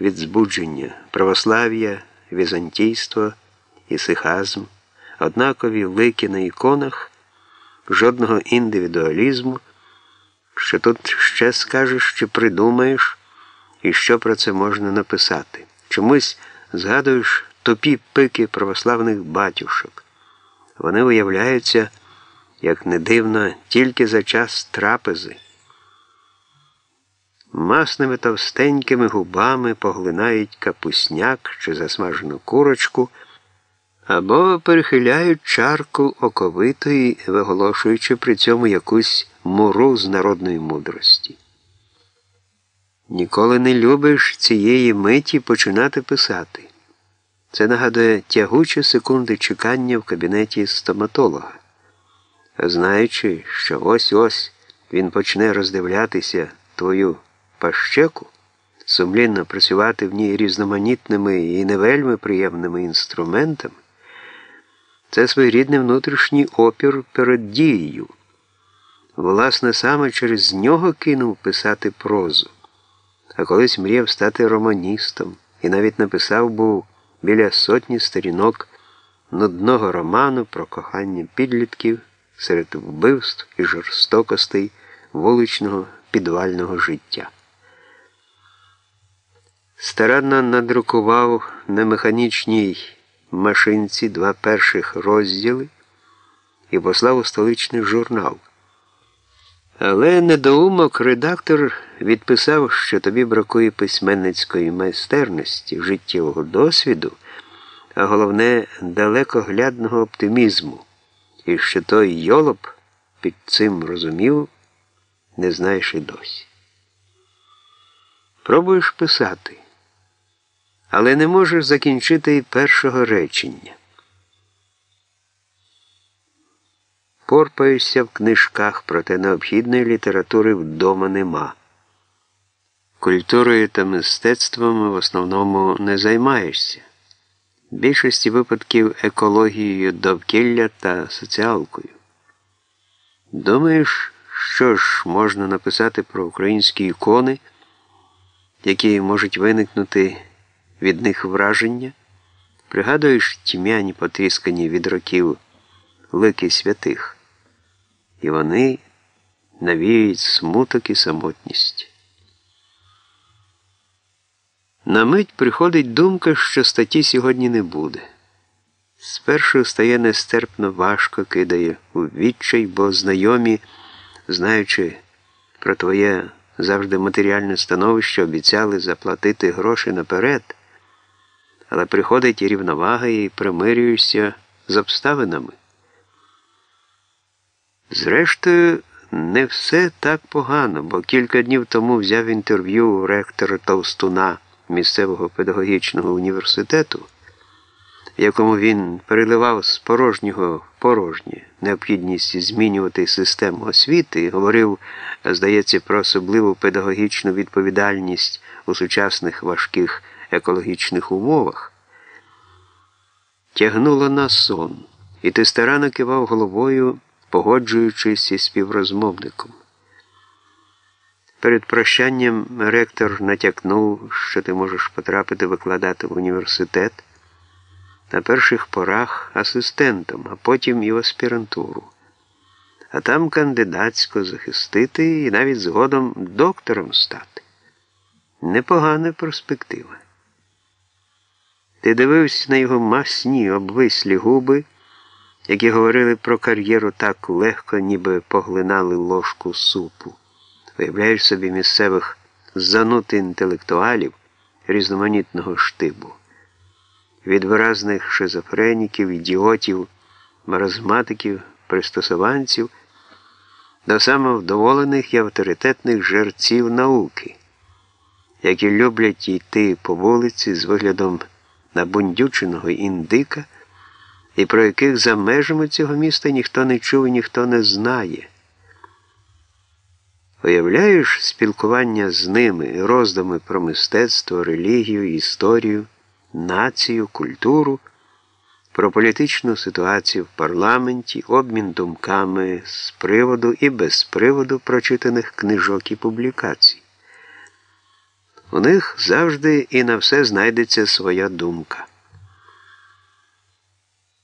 від збудження, православ'я, візантійство і сихазм, однакові лики на іконах, жодного індивідуалізму, що тут ще скажеш чи придумаєш, і що про це можна написати. Чомусь згадуєш тупі пики православних батюшок. Вони уявляються, як не дивно, тільки за час трапези. Масними товстенькими губами поглинають капусняк чи засмажену курочку, або перехиляють чарку оковитої, виголошуючи при цьому якусь муру з народної мудрості. Ніколи не любиш цієї миті починати писати. Це нагадує тягучі секунди чекання в кабінеті стоматолога. Знаючи, що ось-ось він почне роздивлятися твою пащеку, сумлінно працювати в ній різноманітними і не вельми приємними інструментами, це своєрідний внутрішній опір перед дією. Власне, саме через нього кинув писати прозу, а колись мріяв стати романістом і навіть написав був біля сотні сторінок нудного роману про кохання підлітків серед вбивств і жорстокостей вуличного підвального життя. Старанно надрукував на механічній машинці два перших розділи і послав у столичний журнал. Але недоумок редактор відписав, що тобі бракує письменницької майстерності, життєвого досвіду, а головне далекоглядного оптимізму, і що той йолоп під цим розумів, не знаєш і досі. Пробуєш писати, але не можеш закінчити і першого речення. Порпаєшся в книжках, проте необхідної літератури вдома нема. Культурою та мистецтвом в основному не займаєшся. В більшості випадків екологією довкілля та соціалкою. Думаєш, що ж можна написати про українські ікони, які можуть виникнути від них враження? Пригадуєш тьмяні потріскані від років лики святих, і вони навіють смуток і самотність. На мить приходить думка, що статті сьогодні не буде. Спершу стає нестерпно важко кидає у відчай, бо знайомі, знаючи про твоє завжди матеріальне становище, обіцяли заплатити гроші наперед, але приходить і рівновага і примирюєшся з обставинами. Зрештою, не все так погано, бо кілька днів тому взяв інтерв'ю ректора Товстуна місцевого педагогічного університету, в якому він переливав з порожнього в порожнє необхідність змінювати систему освіти і говорив, здається, про особливу педагогічну відповідальність у сучасних важких екологічних умовах. Тягнуло на сон, і ти старано кивав головою погоджуючись із співрозмовником. Перед прощанням ректор натякнув, що ти можеш потрапити викладати в університет на перших порах асистентом, а потім і в аспірантуру, а там кандидатсько захистити і навіть згодом доктором стати. Непогана перспектива. Ти дивився на його масні обвислі губи які говорили про кар'єру так легко, ніби поглинали ложку супу. Виявляєш собі місцевих занут інтелектуалів різноманітного штибу, від виразних шизофреніків, ідіотів, маразматиків, пристосуванців до самовдоволених і авторитетних жерців науки, які люблять йти по вулиці з виглядом набундюченого індика і про яких за межами цього міста ніхто не чув і ніхто не знає. Уявляєш спілкування з ними, роздуми про мистецтво, релігію, історію, націю, культуру, про політичну ситуацію в парламенті, обмін думками з приводу і без приводу прочитаних книжок і публікацій. У них завжди і на все знайдеться своя думка.